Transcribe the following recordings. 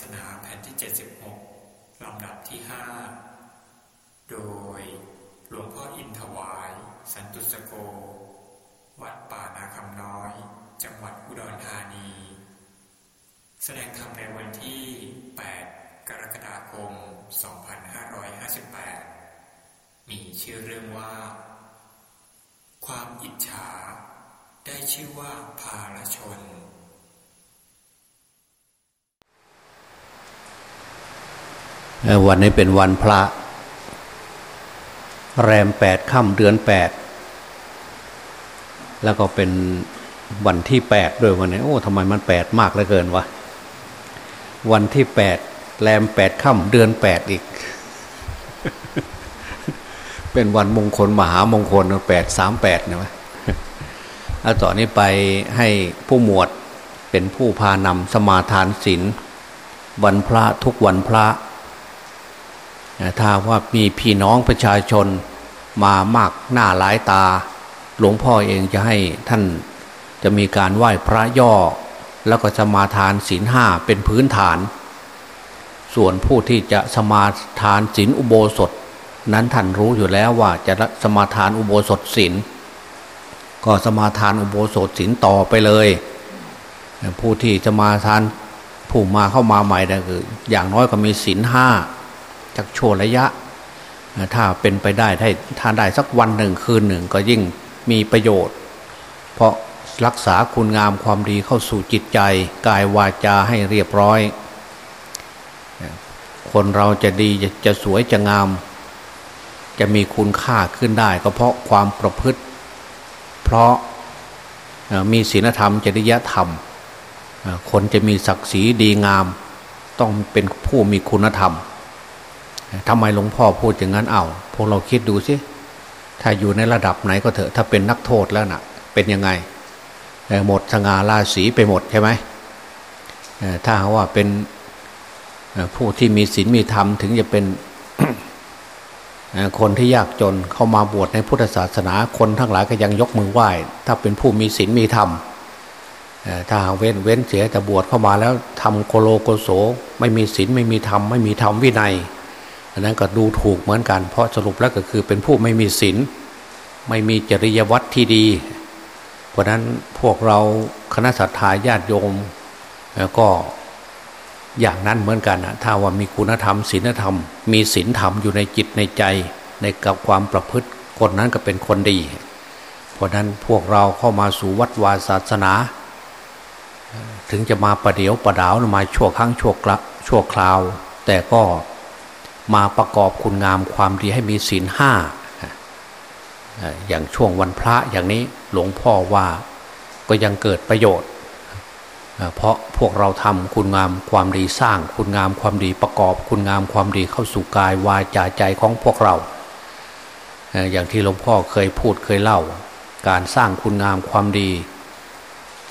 ศนาแผ่นที่ 76 ลำดับที่ 5 โดยหลวงพ่ออินถวาย สันตุสโก วัดป่านาคำน้อย จังหวัดอุดรธานี แสดงธรรมในวันที่ 8 กรกฎาคม 2558 มีชื่อเรื่องว่า ความอิจฉา ได้ชื่อว่าภาลชน วันนี้เป็นวันพระ แรมแปดค่ำเดือนแปดแล้วก็เป็นวันที่แปดด้วยวันนี้ โอ้ทำไมมันแปดมากเหลือเกินวะวันที่แปดแรมแปดค่ำเดือนแปดอีก เป็นวันมงคลมหามงคลแปดสามแปดนะวะแล้วต่อนนี้ไปให้ผู้หมวดเป็นผู้พานำสมาทานศีลวันพระทุกวันพระ ถ้าว่ามีพี่น้องประชาชนมามากหน้าหลายตา หลวงพ่อเองจะให้ท่านจะมีการไหว้พระย่อ แล้วก็สมาทานศีลห้าเป็นพื้นฐาน ส่วนผู้ที่จะสมาทานศีลอุโบสถ นั้นท่านรู้อยู่แล้วว่าจะสมาทานอุโบสถศีลก็สมาทานอุโบสถศีลต่อไปเลย ผู้ที่จะมาทานผู้มาเข้ามาใหม่ก็คืออย่างน้อยก็มีศีลห้า จากโชระยะ ถ้าเป็นไปได้ถ้าทานได้สักวันหนึ่งคืนหนึ่งก็ยิ่งมีประโยชน์ เพราะรักษาคุณงามความดีเข้าสู่จิตใจ กายวาจาให้เรียบร้อย คนเราจะดีจะจะสวยจะงาม จะมีคุณค่าขึ้นได้ก็เพราะความประพฤติ เพราะมีศีลธรรมจริยธรรม คนจะมีศักดิ์ศรีดีงาม ต้องเป็นผู้มีคุณธรรม ทำไมหลวงพ่อพูดอย่างนั้นเอา้าพวกเราคิดดูสิถ้าอยู่ในระดับไหนก็เถอะถ้าเป็นนักโทษแล้วนะ่ะ เป็นยังไงหมดสง่าราศีไปหมดใช่ไหมถ้าว่าเป็นผู้ที่มีศีลมีธรรมถึงจะเป็นคนที่ยากจนเข้ามาบวชในพุทธศาสนาคนทั้งหลายก็ยังยกมือไหว้ ถ้าเป็นผู้มีศีลมีธรรมถ้าเว้นเว้นเสียแต่บวชเข้ามาแล้วทำโกโลโกโสไม่มีศีลไม่มีธรรมไม่มีธรรมวินัย อันนั้นก็ดูถูกเหมือนกัน เพราะสรุปแล้วก็คือเป็นผู้ไม่มีศีลไม่มีจริยวัตรที่ดี เพราะนั้นพวกเราคณะสัตยาญาติโยมก็อย่างนั้นเหมือนกันนะถ้าว่ามีคุณธรรมศีลธรรม มีศีลธรรมอยู่ในจิตในใจ ในกับความประพฤติคนนั้นก็เป็นคนดี เพราะนั้นพวกเราเข้ามาสู่วัดวาศาสนา ถึงจะมาประเดียวประดาวมาชั่วครั้งช่วชั่วคราวแต่ก็ มาประกอบคุณงามความดีให้มีศีลห้าอย่างช่วงวันพระอย่างนี้หลวงพ่อว่าก็ยังเกิดประโยชน์ เพราะพวกเราทำคุณงามความดีสร้างคุณงามความดีประกอบคุณงามความดีเข้าสู่กายวาจาใจของพวกเรา อย่างที่หลวงพ่อเคยพูดเคยเล่า การสร้างคุณงามความดี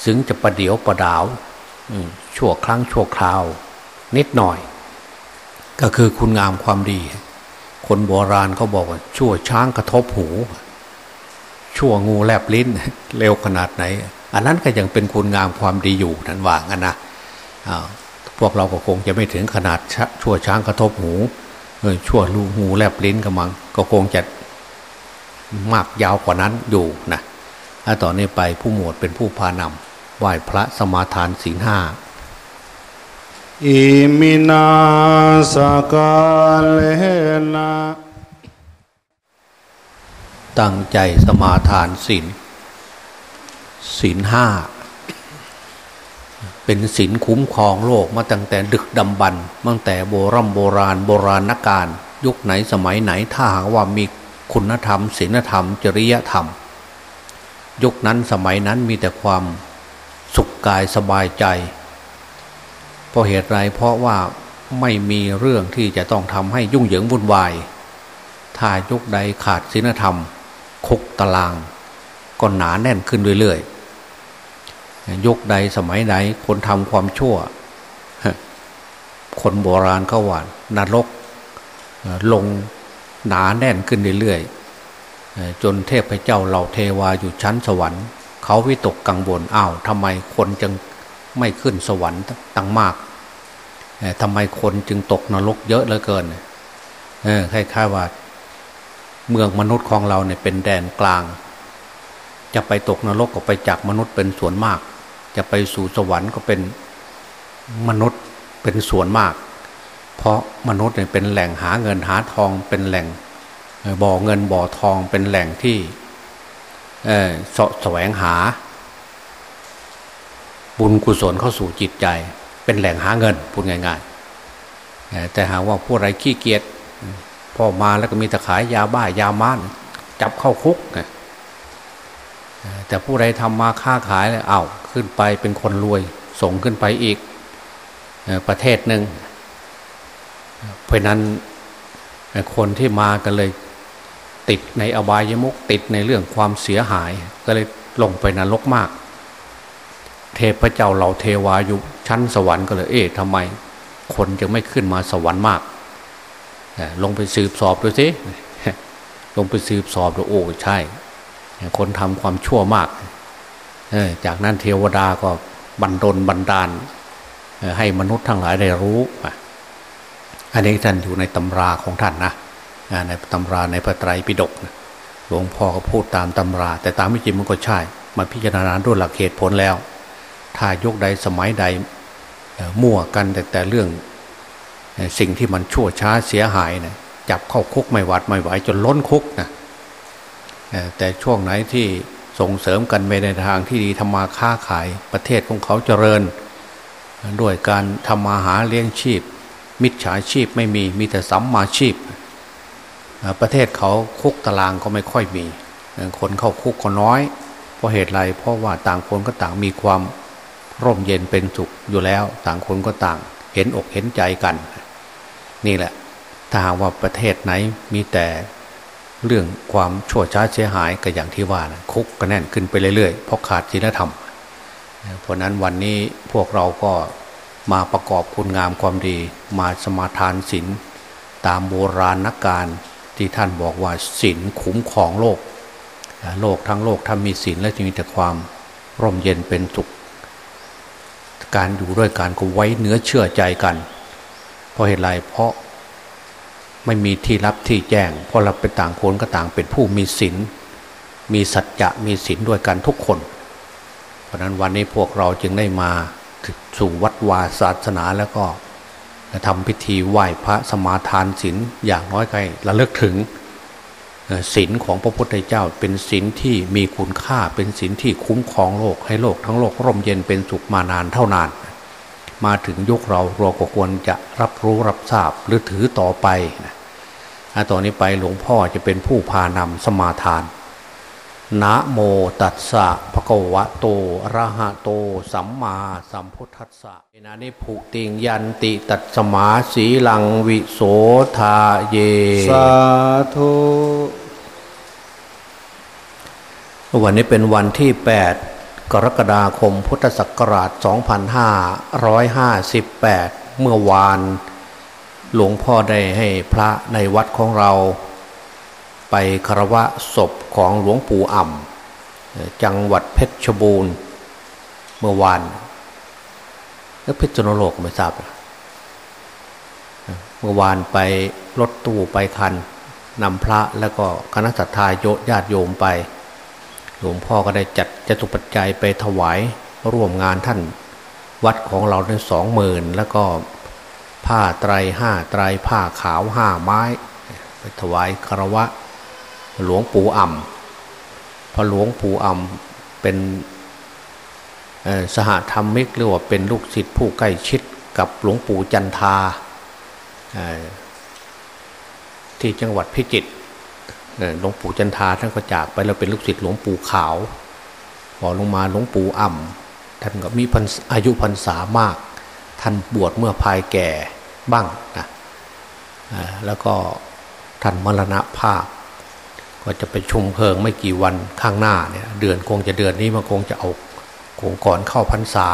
ถึงจะประเดียวประดาวชั่วครั้งชั่วคราว นิดหน่อย ก็คือคุณงามความดี คนโบราณเขาบอกว่า ชั่วช้างกระทบหู ชั่วงูแลบลิ้น เร็วขนาดไหน อันนั้นก็ยังเป็นคุณงามความดีอยู่นั่นว่างั้นนะพวกเราก็คงจะไม่ถึงขนาดชั่วช้างกระทบหูชั่วลูงูแลบลิ้นกำมังก็คงจะมากยาวกว่านั้นอยู่นะถ้าต่อนนี้ไปผู้หมวดเป็นผู้พานำไหว้พระสมาทานศีลห้า อิมินาสกาเลนะตั้งใจสมาทานศีลศีลห้าเป็นศีลคุ้มครองโลกมาตั้งแต่ดึกดำบรรตั้งแต่โบรโบราณโบราณกาลยุคไหนสมัยไหนถ้าหากว่ามีคุณธรรมศีลธรรม จริยธรรม ยุคนั้นสมัยนั้นมีแต่ความสุขกายสบายใจ เพราะเหตุไรเพราะว่าไม่มีเรื่องที่จะต้องทำให้ยุ่งเหยิงวุ่นวาย ถ้ายุคใดขาดศีลธรรม คุกตาราง ก็หนาแน่นขึ้นเรื่อยๆยุคใดสมัยไหนคนทำความชั่ว คนโบราณเขาว่านรกลงหนาแน่นขึ้นเรื่อยๆจนเทพเจ้าเหล่าเทวาอยู่ชั้นสวรรค์ เขาวิตกกังวลอ้าวทำไมคนจึง ไม่ขึ้นสวรรค์ตั้งมากทำไมคนจึงตกนรกเยอะเหลือเกินเออคล้ายๆว่า เมืองมนุษย์ของเราเนี่ยเป็นแดนกลาง จะไปตกนรกก็ไปจากมนุษย์เป็นส่วนมาก จะไปสู่สวรรค์ก็เป็นมนุษย์เป็นส่วนมาก เพราะมนุษย์เนี่ยเป็นแหล่งหาเงินหาทองเป็นแหล่งบ่อเงินบ่อทองเป็นแหล่งที่เสาะแสวงหา บุญกุศลเข้าสู่จิตใจ เป็นแหล่งหาเงินพูดง่ายๆแต่หากว่าผู้ไรขี้เกียจพอมาแล้วก็มีตะขายยาบ้ายาม้านจับเข้าคุกแต่ผู้ใดทำมาค้าขายเลยเอา้าขึ้นไปเป็นคนรวย ส่งขึ้นไปอีกประเทศหนึ่งเพราะนั้นคนที่มากันเลยติดในอบายมุกติดในเรื่องความเสียหาย ก็เลยลงไปนรกมาก เทพเจ้าเหล่าเทวาอยู่ชั้นสวรรค์ก็เลย เอ๊ะทำไม คนจะไม่ขึ้นมาสวรรค์มากลงไปสืบสอบดูสิลงไปสืบสอบดูโอ้ใช่ คนทำความชั่วมาก จากนั้นเทวดาก็บันดลบันดาล ให้มนุษย์ทั้งหลายได้รู้ อันนี้ท่านอยู่ในตำราของท่านนะในตำราในพระไตรปิฎกหลวงพ่อก็พูดตามตำรา แต่ตามไม่จริงมันก็ใช่ มาพิจารณาด้วยหลักเหตุผลแล้ว ถ้ายกใดสมัยใดมั่วกันแต่แต่เรื่องสิ่งที่มันชั่วช้าเสียหายนะจับเข้าคุกไม่หวัดไม่ไหวจนล้นคุกนะแต่ช่วงไหนที่ส่งเสริมกันไปในทางที่ดีทำมาค้าขายประเทศของเขาเจริญ ด้วยการทำมาหาเลี้ยงชีพ มิจฉาชีพไม่มีมีแต่สัมมาชีพ ประเทศเขาคุกตารางก็ไม่ค่อยมี คนเข้าคุกก็น้อย เพราะเหตุไรเพราะว่าต่างคนก็ต่างมีความ ร่มเย็นเป็นสุขอยู่แล้ว ต่างคนก็ต่าง เห็นอกเห็นใจกัน นี่แหละ ถ้าหากว่าประเทศไหนมีแต่เรื่องความชั่วช้าเสียหายก็อย่างที่ว่านะคุกก็แน่นขึ้นไปเรื่อยๆเพราะขาดศีลธรรม เพราะนั้นวันนี้พวกเราก็มาประกอบคุณงามความดี มาสมาทานศีลตามโบราณนักการที่ท่านบอกว่าศีลคุ้มของโลก โลกทั้งโลกถ้ามีศีลแล้วจะมีแต่ความร่มเย็นเป็นสุข การอยู่ด้วยการก็ไว้เนื้อเชื่อใจกัน เพราะเหตุไรเพราะไม่มีที่รับที่แจ้งเพราะเราเป็นต่างคนก็ต่างเป็นผู้มีศีลมีสัจจะมีศีลด้วยกันทุกคน เพราะนั้นวันนี้พวกเราจึงได้มาสู่วัดวาศาสนาแล้วก็ทำพิธีไหว้พระสมาทานศีลอย่างน้อยใครระลึกถึง ศีลของพระพุทธเจ้าเป็นศีลที่มีคุณค่าเป็นศีลที่คุ้มครองโลกให้โลกทั้งโลกร่มเย็นเป็นสุขมานานเท่านาน มาถึงยุคเราเราก็ควรจะรับรู้รับทราบหรือถือต่อไปนะต่อนนี้ไปหลวงพ่อจะเป็นผู้พานำสมาทานนะโมตัสสะภะคะวะโตอะระหะโต สัมมาสัมพุทธัสสะนานิภูติงยันติตัสมาสีลังวิโสทาเย สาธุ วันนี้เป็นวันที่ 8 กรกฎาคมพุทธศักราช 2558 เมื่อวาน หลวงพ่อได้ให้พระในวัดของเรา ไปคารวะศพของหลวงปู่อ่ำจังหวัดเพชรบูรณ์ เมื่อวานแล้วเพชรโนโลกไม่ทราบ เมื่อวานไปรถตู้ไปคันนำพระแล้วก็คณะสัตยาโยญาติโยมไป หลวงพ่อก็ได้จัดจตุปัจจัยไปถวายร่วมงานท่านวัดของเราในสองหมื่นแล้วก็ผ้าไตรห้าไตรผ้าขาวห้าไม้ ไปถวายคารวะ หลวงปู่อ่ำพอหลวงปู่อ่ำเป็นสหธรรมิกหรือว่าเป็นลูกศิษย์ผู้ใกล้ชิดกับหลวงปู่จันทาที่จังหวัดพิจิตร หลวงปู่จันทาท่านก็จากไปแล้วเป็นลูกศิษย์หลวงปู่ขาวพอลงมาหลวงปู่อ่ำท่านก็มีอายุพรรษามาก ท่านบวชเมื่อภายแก่บ้างนะแล้วก็ท่านมรณภาพ ก็จะไปชุมเพลิงไม่กี่วันข้างหน้าเนี่ยเดือนคงจะเดือนนี้มันคงจะเอาคงก่อนเข้าพรรษา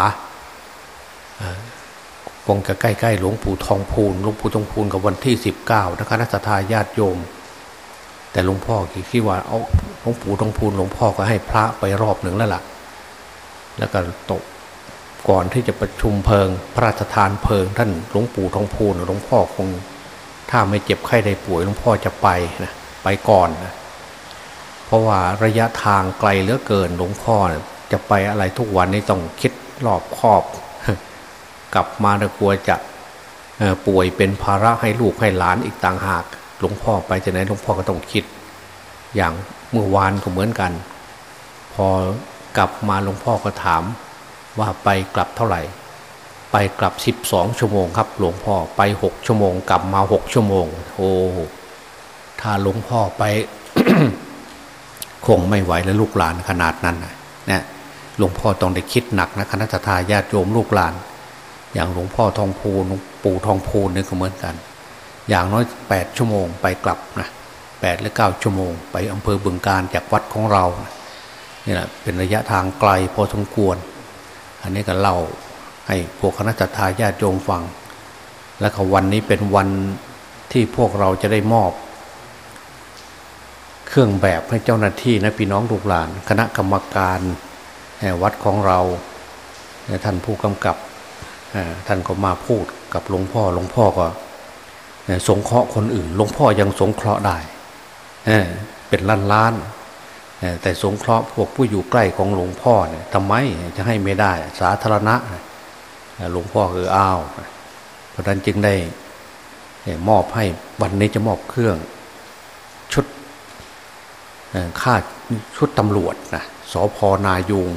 คงจะใกล้ๆหลวงปู่ทองพูนหลวงปู่ทองพูนกับวันที่สิบเก้านะคะนักทาญาติโยม แต่หลวงพ่อคิดว่าเอาหลวงปู่ทองพูนหลวงพ่อก็ให้พระไปรอบหนึ่งแล้วล่ะ แล้วก็ตกก่อนที่จะประชุมเพลิง พระราชทานเพลิง ท่านหลวงปู่ทองพูนหลวงพ่อคง ถ้าไม่เจ็บไข้ได้ป่วยหลวงพ่อจะไปนะไปก่อนนะเพราะว่าระยะทางไกลเหลือเกินหลวงพ่อจะไปอะไรทุกวันนี้ต้องคิดรอบคอบกลับมาแล้วกลัวจะป่วยเป็นภาระให้ลูกให้หลานอีกต่างหาก หลวงพ่อไปจะไหนหลวงพ่อก็ต้องคิด อย่างเมื่อวานก็เหมือนกัน พอกลับมาหลวงพ่อก็ถามว่าไปกลับเท่าไหร่ ไปกลับสิบสองชั่วโมงครับ หลวงพ่อไปหกชั่วโมง กลับมาหกชั่วโมง โอ้ถ้าหลวงพ่อไป คงไม่ไหวแล้วลูกหลานขนาดนั้นนะเนี่ยหลวงพ่อต้องได้คิดหนักนะคณะทาญาติโยมลูกหลาน อย่างหลวงพ่อทองพูนปู่ทองพูนนี่ก็เหมือนกัน อย่างน้อยแปดชั่วโมงไปกลับนะแปดหรือเก้าชั่วโมง ไปอำเภอบึงการจากวัดของเรานี่แหละเป็นระยะทางไกลพอสมควร อันนี้ก็เล่าให้พวกคณะทาญาติโยมฟัง และก็วันนี้เป็นวันที่พวกเราจะได้มอบ เครื่องแบบให้เจ้าหน้าที่นะพี่น้องลูกหลาน คณะกรรมการวัดของเราท่านผู้กำกับท่านก็มาพูดกับหลวงพ่อหลวงพ่อก็ สงเคราะห์คนอื่นหลวงพ่อยังสงเคราะห์ได้เป็นล้านล้านแต่สงเคราะห์พวกผู้อยู่ใกล้ของหลวงพ่อเนี่ยทำไมจะให้ไม่ได้ สาธารณะหลวงพ่อคืออ้าวเพราะนั้นจึงได้มอบให้วันนี้จะมอบเครื่องชุดค่าชุดตำรวจนะสพนายุง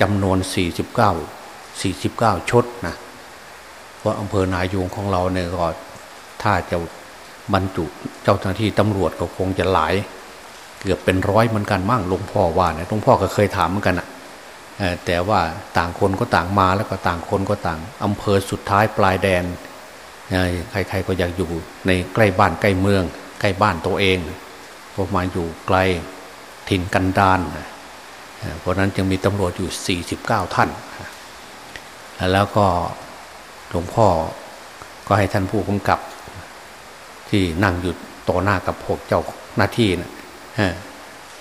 จำนวน 49 49 ชุดนะเพราะอำเภอนายุงของเราเนี่ยก็ ถ้าจะบรรจุเจ้าหน้าที่ตำรวจก็คงจะหลาย เกือบเป็นร้อยเหมือนกันมั่งหลวงพ่อว่าเนี่ยหลวงพ่อก็เคยถามเหมือนกันอะแต่ว่าต่างคนก็ต่างมาแล้วก็ต่างคนก็ต่างอำเภอสุดท้ายปลายแดนใครๆก็อยากอยู่ในใกล้บ้านใกล้เมือง ใกล้บ้านตัวเองพอมาอยู่ไกลถิ่นกันดานเพราะนั้นจึงมีตำรวจอยู่ 49 ท่าน แล้วก็หลวงพ่อก็ให้ท่านผู้กำกับ ที่นั่งอยู่ต่อหน้ากับพวกเจ้าหน้าที่นะ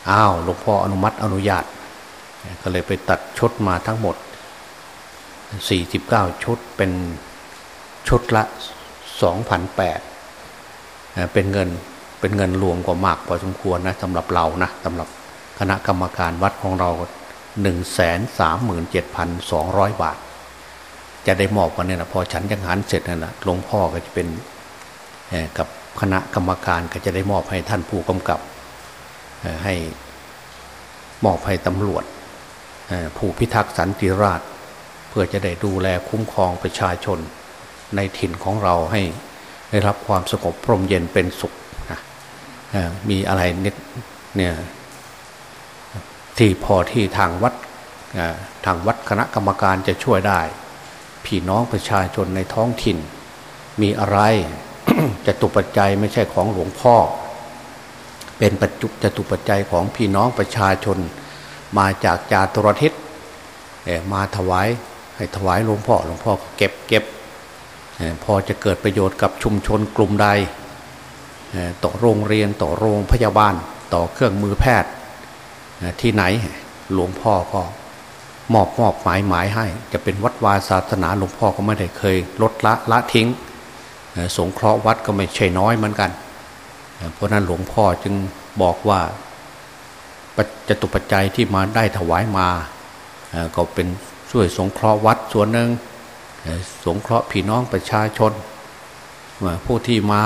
อ้าวหลวงพ่ออนุมัติอนุญาต ก็เลยไปตัดชุดมาทั้งหมด 49 ชุดเป็นชุดละ 2,008เป็นเงินเป็นเงินรวมกว่ามากพอสมควรนะสำหรับเรานะสำหรับคณะกรรมการวัดของเราหนึ่งแสนสามหมื่นเจ็ดพันสองร้อยบาท จะได้มอบวันนี้นะพอฉันยังหันเสร็จนั่นแหละหลวงพ่อก็จะเป็นกับ คณะกรรมการก็จะได้มอบให้ท่านผู้กำกับให้มอบให้ตำรวจผู้พิทักษ์สันติราษฎร์เพื่อจะได้ดูแลคุ้มครองประชาชนในถิ่นของเราให้ได้รับความสงบพรมเย็นเป็นสุขมีอะไรเนี่ยที่พอที่ทางวัดทางวัดคณะกรรมการจะช่วยได้ พี่น้องประชาชนในท้องถิ่น มีอะไร จะตุปัจจัยไม่ใช่ของหลวงพ่อ เป็นปัจจุจะตุปัจจัยของพี่น้องประชาชน มาจากจาตุรทิศมาถวายให้ถวายหลวงพ่อหลวงพ่อเก็บเก็บพอจะเกิดประโยชน์กับชุมชนกลุ่มใดต่อโรงเรียนต่อโรงพยาบาล ต่อเครื่องมือแพทย์ที่ไหนหลวงพ่อก็มอบมอบหมายหมายให้ จะเป็นวัดวาศาสนาหลวงพ่อก็ไม่ได้เคย ลดละละทิ้ง สงเคราะห์วัดก็ไม่ใช่น้อยเหมือนกัน เพราะนั้นหลวงพ่อจึงบอกว่าจตุปัจจัยที่มาได้ถวายมาก็เป็นช่วยสงเคราะห์วัดส่วนหนึ่งสงเคราะห์พี่น้องประชาชนผู้ที่มา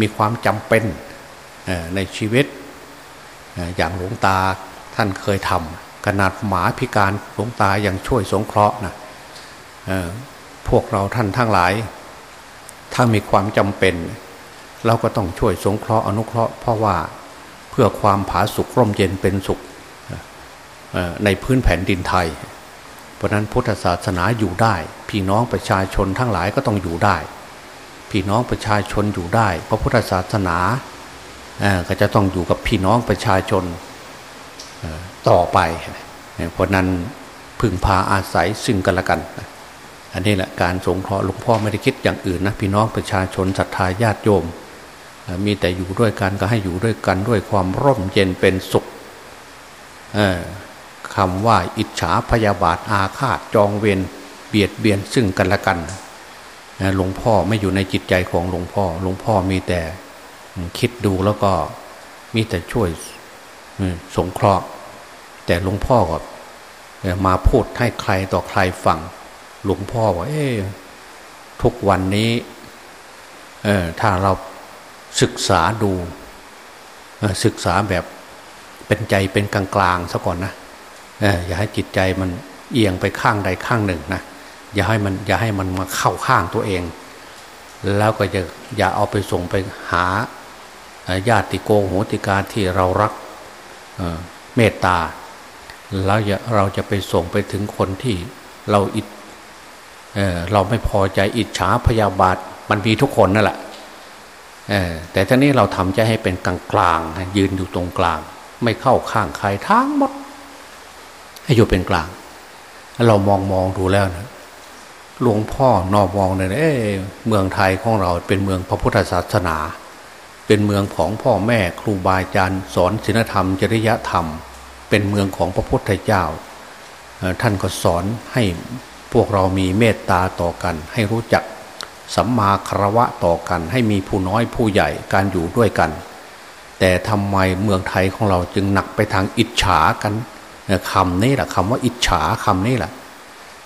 มีความจำเป็นในชีวิต อย่างหลวงตาท่านเคยทำขนาดหมาพิการหลวงตายังช่วยสงเคราะห์นะพวกเราท่านทั้งหลาย ถ้ามีความจำเป็น เราก็ต้องช่วยสงเคราะห์อนุเคราะห์เพราะว่าเพื่อความผาสุกร่มเย็นเป็นสุขในพื้นแผ่นดินไทย เพราะนั้นพุทธศาสนาอยู่ได้ พี่น้องประชาชนทั้งหลายก็ต้องอยู่ได้ พี่น้องประชาชนอยู่ได้ เพราะพุทธศาสนาก็จะต้องอยู่กับพี่น้องประชาชนต่อไป เพราะนั้นพึ่งพาอาศัยซึ่งกันและกัน อันนี้แหละการสงเคราะห์หลวงพ่อไม่ได้คิดอย่างอื่นนะพี่น้องประชาชนศรัทธาญาติโยม มีแต่อยู่ด้วยกันก็ให้อยู่ด้วยกันด้วยความร่มเย็นเป็นสุขคำว่าอิจฉาพยาบาทอาฆาตจองเวรเบียดเบียนซึ่งกันและกันหลวงพ่อไม่อยู่ในจิตใจของหลวงพ่อ หลวงพ่อมีแต่คิดดูแล้วก็มีแต่ช่วยสงเคราะห์ แต่หลวงพ่อก็มาพูดให้ใครต่อใครฟัง หลวงพ่อว่าเอ๊ทุกวันนี้ถ้าเราศึกษาดูศึกษาแบบเป็นใจเป็นกลางๆซะก่อนนะอย่าให้จิตใจมันเอียงไปข้างใดข้างหนึ่งนะอย่าให้มันอย่าให้มันมาเข้าข้างตัวเอง แล้วก็จะอย่าเอาไปส่งไปหาญาติโกโหติกาที่เรารักเมตตาแล้วเราจะไปส่งไปถึงคนที่เราอิด เราไม่พอใจอิจฉาพยาบาทมันมีทุกคนนั่นแหละแต่ท่านี้เราทำใจให้เป็นกลางกลางยืนอยู่ตรงกลาง ไม่เข้าข้างใครทั้งหมด ให้อยู่เป็นกลาง เรามองมองดูแล้วนะหลวงพ่อนอมองเนี่ยเอ้เมืองไทยของเราเป็นเมืองพระพุทธศาสนา เป็นเมืองของพ่อแม่ครูบาอาจารย์สอนศีลธรรม จริยธรรม เป็นเมืองของพระพุทธเจ้า ท่านก็สอนให้ วกเรามีเมตตาต่อกัน ให้รู้จักสัมมาคารวะต่อกัน ให้มีผู้น้อยผู้ใหญ่การอยู่ด้วยกัน แต่ทำไมเมืองไทยของเราจึงหนักไปทางอิจฉากันคำนี้แหละคำว่าอิจฉาคำนี้แหละ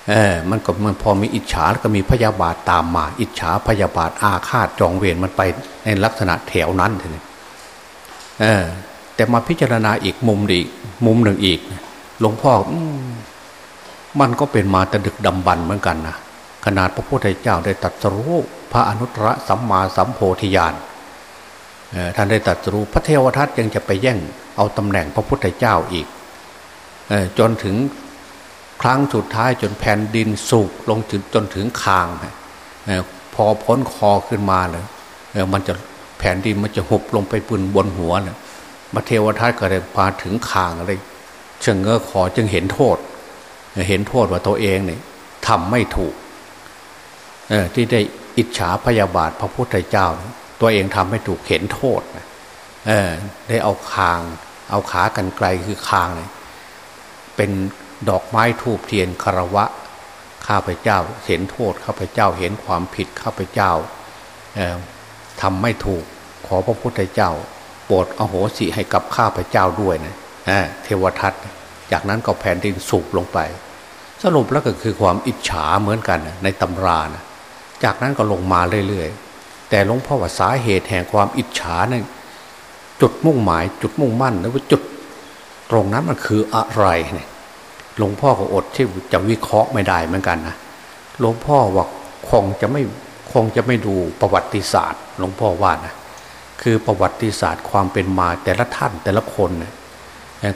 เออมันก็มันพอมีอิจฉาแล้วก็มีพยาบาทตามมา อิจฉาพยาบาทอาฆาตจองเวรมันไปในลักษณะแถวนั้นทีนี้เออแต่มาพิจารณาอีกมุมอีกมุมหนึ่งอีกหลวงพ่อ มันก็เป็นมาแต่ดึกดำบรรเหมือนกันนะขนาดพระพุทธเจ้าได้ตัดรู้พระอนุตตรสัมมาสัมโพธิญาณท่านได้ตัดรู้พระเทวทัตยังจะไปแย่งเอาตำแหน่งพระพุทธเจ้าอีกจนถึงครั้งสุดท้ายจนแผ่นดินสุกลงถึงจนถึงคางพอพ้นคอขึ้นมาเลยมันจะแผ่นดินมันจะหุบลงไปบนบนหัวเลยมาเทวทัตก็เลยพาถึงคางเลยเชิงเงอขอจึงเห็นโทษ เห็นโทษว่าตัวเองเนี่ยทำไม่ถูกที่ได้อิจฉาพยาบาทพระพุทธเจ้า ตัวเองทำไม่ถูกเห็นโทษได้เอาคาง เอาขากันไกลคือคางเลยเป็นดอกไม้ทูบเทียนคารวะข้าพเจ้า เห็นโทษข้าพเจ้าเห็นความผิดข้าพเจ้าทำไม่ถูกขอพระพุทธเจ้า โปรดอโหสิให้กับข้าพเจ้าด้วยนะเทวทัต จากนั้นก็แผ่นดินสูบลงไป สรุปแล้วก็คือความอิจฉาเหมือนกันในตำรานะจากนั้นก็ลงมาเรื่อยๆ แต่หลวงพ่อว่าสาเหตุแห่งความอิจฉาเนี่ยจุดมุ่งหมาย จุดมุ่งมั่นหรือว่าจุดตรงนั้นมันคืออะไรเนี่ยหลวงพ่อก็อดที่จะวิเคราะห์ไม่ได้เหมือนกันนะหลวงพ่อว่าคงจะไม่คงจะไม่ดูประวัติศาสตร์หลวงพ่อว่านะคือประวัติศาสตร์ความเป็นมาแต่ละท่านแต่ละคนเนี่ย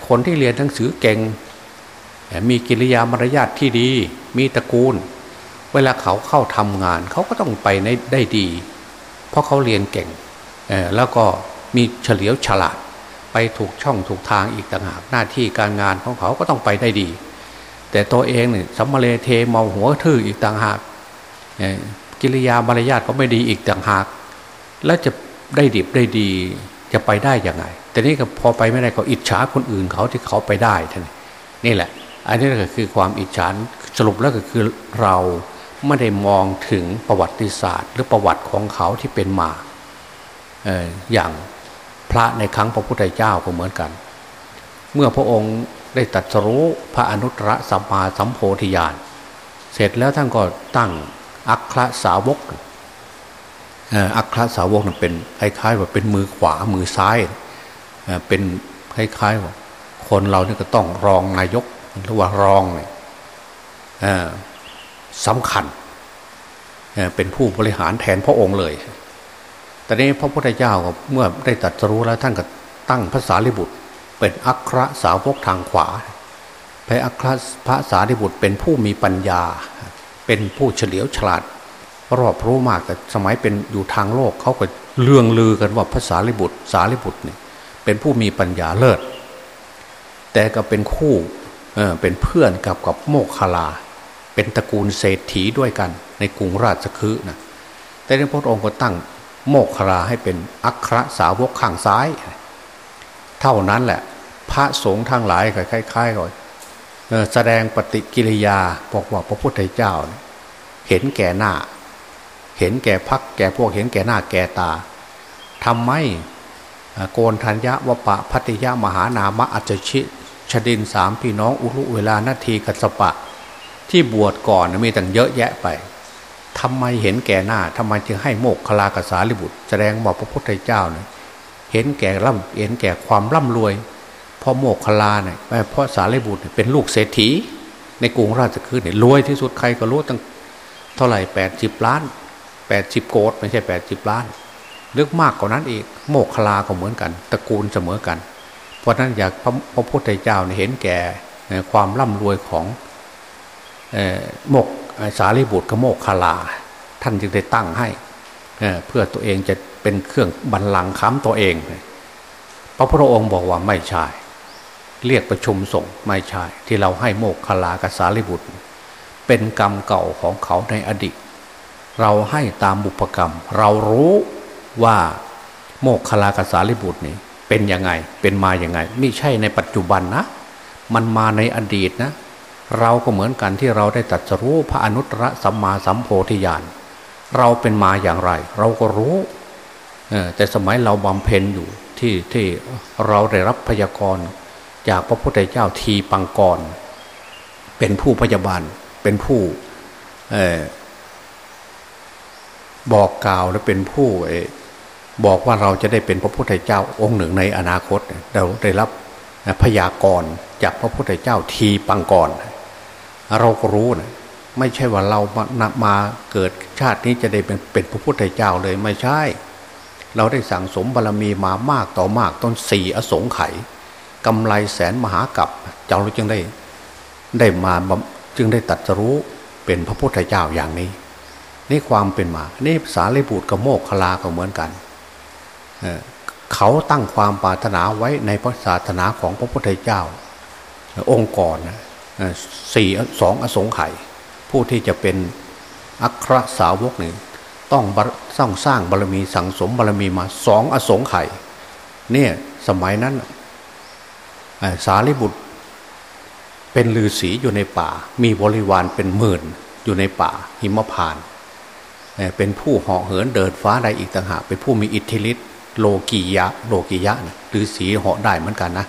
คนที่เรียนหนังสือเก่ง มีกิริยามารยาทที่ดี มีตระกูล เวลาเขาเข้าทำงาน เขาก็ต้องไปในได้ดี เพราะเขาเรียนเก่ง แล้วก็มีเฉลียวฉลาด ไปถูกช่องถูกทางอีกต่างหากหน้าที่การงานของเขาก็ต้องไปได้ดี แต่ตัวเองเนี่ยสัมมาเลเทเมาหัวทื่ออีกต่างหากกิริยามารยาทก็ไม่ดีอีกต่างหาก แล้วจะได้ดีได้ดีจะไปได้ยังไง แต่นี่ก็พอไปไม่ได้ก็อิจฉาคนอื่นเขาที่เขาไปได้ท่านนี่แหละ อันนี้ก็คือความอิจฉาสรุปแล้วก็คือเราไม่ได้มองถึงประวัติศาสตร์ หรือประวัติของเขาที่เป็นมาอย่างพระในครั้งพระพุทธเจ้าก็เหมือนกัน เมื่อพระองค์ได้ตัดสรู้พระอนุตตรสัมมาสัมโพธิญาณเสร็จแล้วท่านก็ตั้งอัครสาวกอัครสาวกนั้นเป็นคล้ายๆว่าเป็นมือขวามือซ้ายเเป็นคล้ายๆว่าคนเราเนี่ยก็ต้องรองนายกหรือว่ารองเนี่ยสำคัญเป็นผู้บริหารแทนพระองค์เลย แต่นี้พระพุทธเจ้าเมื่อได้ตัดสู้แล้วท่านก็ตั้งพระสารีบุตร เป็นอัครสาวกทางขวาพระอัครพระสารีบุตรเป็นผู้มีปัญญา เป็นผู้เฉลียวฉลาดรอบรู้มากแต่สมัยเป็นอยู่ทางโลกเขาก็เลื่องลือกันว่าพระสารีบุตรสารีบุตรเนี่ย เป็นผู้มีปัญญาเลิศ แต่ก็เป็นคู่เเป็นเพื่อนกับกับโมกขลา เป็นตระกูลเศรษฐีด้วยกัน ในกรุงราชคฤห์นะแต่ในพระองค์ก็ตั้งโมกขราให้เป็นอัครสาวกข้างซ้าย เท่านั้นแหละ พระสงฆ์ทั้งหลายคล้ายๆก็แสดงปฏิกิริยาบอกว่าพระพุทธเจ้า เห็นแก่หน้า เห็นแก่พักแก่พวกเห็นแก่หน้าแก่ตาทำไม โกนทัญญะวะปะพัติยะมหานามะอัจฉิชดินสามพี่น้องอุลุเวลานาทีกัสปะ ที่บวชก่อนมีตั้งเยอะแยะไปทำไมเห็นแก่หน้าทำไมจึงให้โมกคลากษาลิบุตร แสดงว่าพระพุทธเจ้าเนี่ยเห็นแก่ร่ำเห็นแก่ความร่ำรวยพราะโมกคลาเนี่ยเพราะสารีบุตรเป็นลูกเศรษฐี ในกรุงราชคฤห์เนี่ยรวยที่สุดใครก็รู้ตั้งเท่าไหร่แปดสิบล้านแปดสิบโกดไม่ใช่แปดสิบล้านเลือกมากกว่านั้นอีก โมกคลาก็เหมือนกันตระกูลเสมอกัน เพราะนั้นอยากพระพระพุทธเจ้าเห็นแก่ความร่ำรวยของโมกสารีบุตรกับโมกคลา ท่านจึงได้ตั้งให้เพื่อตัวเองจะเป็นเครื่องบันลังค้ำตัวเอง พระพุทธองค์บอกว่าไม่ใช่เรียกประชุมส่งไม่ใช่ที่เราให้โมกขลากับสารีบุตร เป็นกรรมเก่าของเขาในอดีต เราให้ตามบุพกรรม เรารู้ ว่าโมกขลากสารีบุตรนี่เป็นยังไงเป็นมาอย่างไง ไม่ใช่ในปัจจุบันนะ มันมาในอดีตนะ เราก็เหมือนกันที่เราได้ตัดสรู้พระอนุตตรสัมมาสัมโพธิญาณเราเป็นมาอย่างไร เราก็รู้แต่สมัยเราบำเพ็ญอยู่ที่ที่เราได้รับพยากรณ์จากพระพุทธเจ้าทีปังกร เป็นผู้พยาบาลเป็นผู้บอกกล่าวและเป็นผู้ บอกว่าเราจะได้เป็นพระพุทธเจ้าองค์หนึ่งในอนาคต เราได้รับพยากรณ์จากพระพุทธเจ้าทีปังกรเราก็รู้นะไม่ใช่ว่าเรามามาเกิดชาตินี้จะได้เป็นเป็นพระพุทธเจ้าเลยไม่ใช่ เราได้สั่งสมบารรมีมามากต่อมากต้นสี่อสงไขยกำไรแสนมหากับเจ้าเราจึงได้ได้มาจึงได้ตัดรู้เป็นพระพุทธเจ้าอย่างนี้ นี่ความเป็นมา นี่สารีบุตรกับโมกขลาก็เหมือนกัน เขาตั้งความปรารถนาไว้ในพระศาสนาของพระพุทธเจ้า องค์ก่อนสี่สองอสงไขยผู้ที่จะเป็นอัครสาวกหนึ่งต้องต้องสร้างบารมีสั่งสมบารมีมาสองอสงไขยเนี่ยสมัยนั้นสารีบุตร เป็นฤาษีอยู่ในป่า มีบริวารเป็นหมื่นอยู่ในป่า หิมพาน เป็นผู้เหาะเหินเดินฟ้าได้อีกต่างหากเป็นผู้มีอิทธิฤทธิ์ โลกียะ โลกียะนะฤาษีเหาะได้เหมือนกันนะ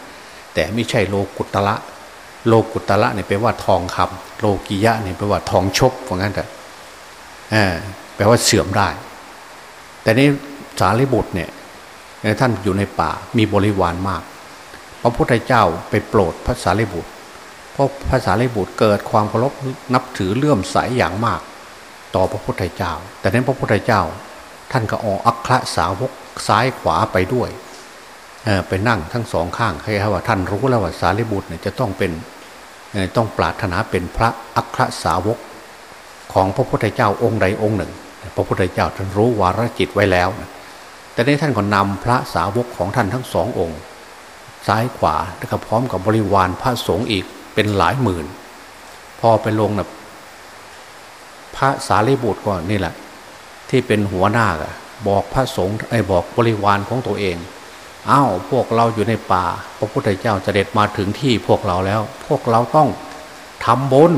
แต่ไม่ใช่โลกุตละ โลกุตละเนี่ยแปลว่าทองคำโลกียะเนี่ยแปลว่าทองชกเพราะงั้นแต่แปลว่าเสื่อมได้ แต่นี้สารีบุตรเนี่ยท่านอยู่ในป่ามีบริวารมาก พระพุทธเจ้าไปโปรดพระสารีบุตรเพราะพระสารีบุตรเกิดความเคารพนับถือเลื่อมใสอย่างมาก ต่อพระพุทธเจ้า แต่นั้นพระพุทธเจ้า ท่านก็ออกอัครสาวก ซ้ายขวาไปด้วยไปนั่งทั้งสองข้างใครว่าท่านรู้แล้วว่าสารีบุตรเนี่ยจะต้องเป็นต้องปรารถนาเป็นพระอัครสาวกของพระพุทธเจ้าองค์ใดองค์หนึ่ง พระพุทธเจ้าท่านรู้วาระจิตไว้แล้ว แต่ในท่านก็นำพระสาวกของท่านทั้งสององค์ ซ้ายขวาแล้วก็พร้อมกับบริวารพระสงฆ์อีกเป็นหลายหมื่น พอไปลงนะพระสารีบุตรก่อนนี่แหละ ที่เป็นหัวหน้า บอกพระสงฆ์ไอ้บอกบริวารของตัวเองอ้าวพวกเราอยู่ในป่า พระพุทธเจ้าจะเด็ดมาถึงที่พวกเราแล้ว พวกเราต้องทำบุญ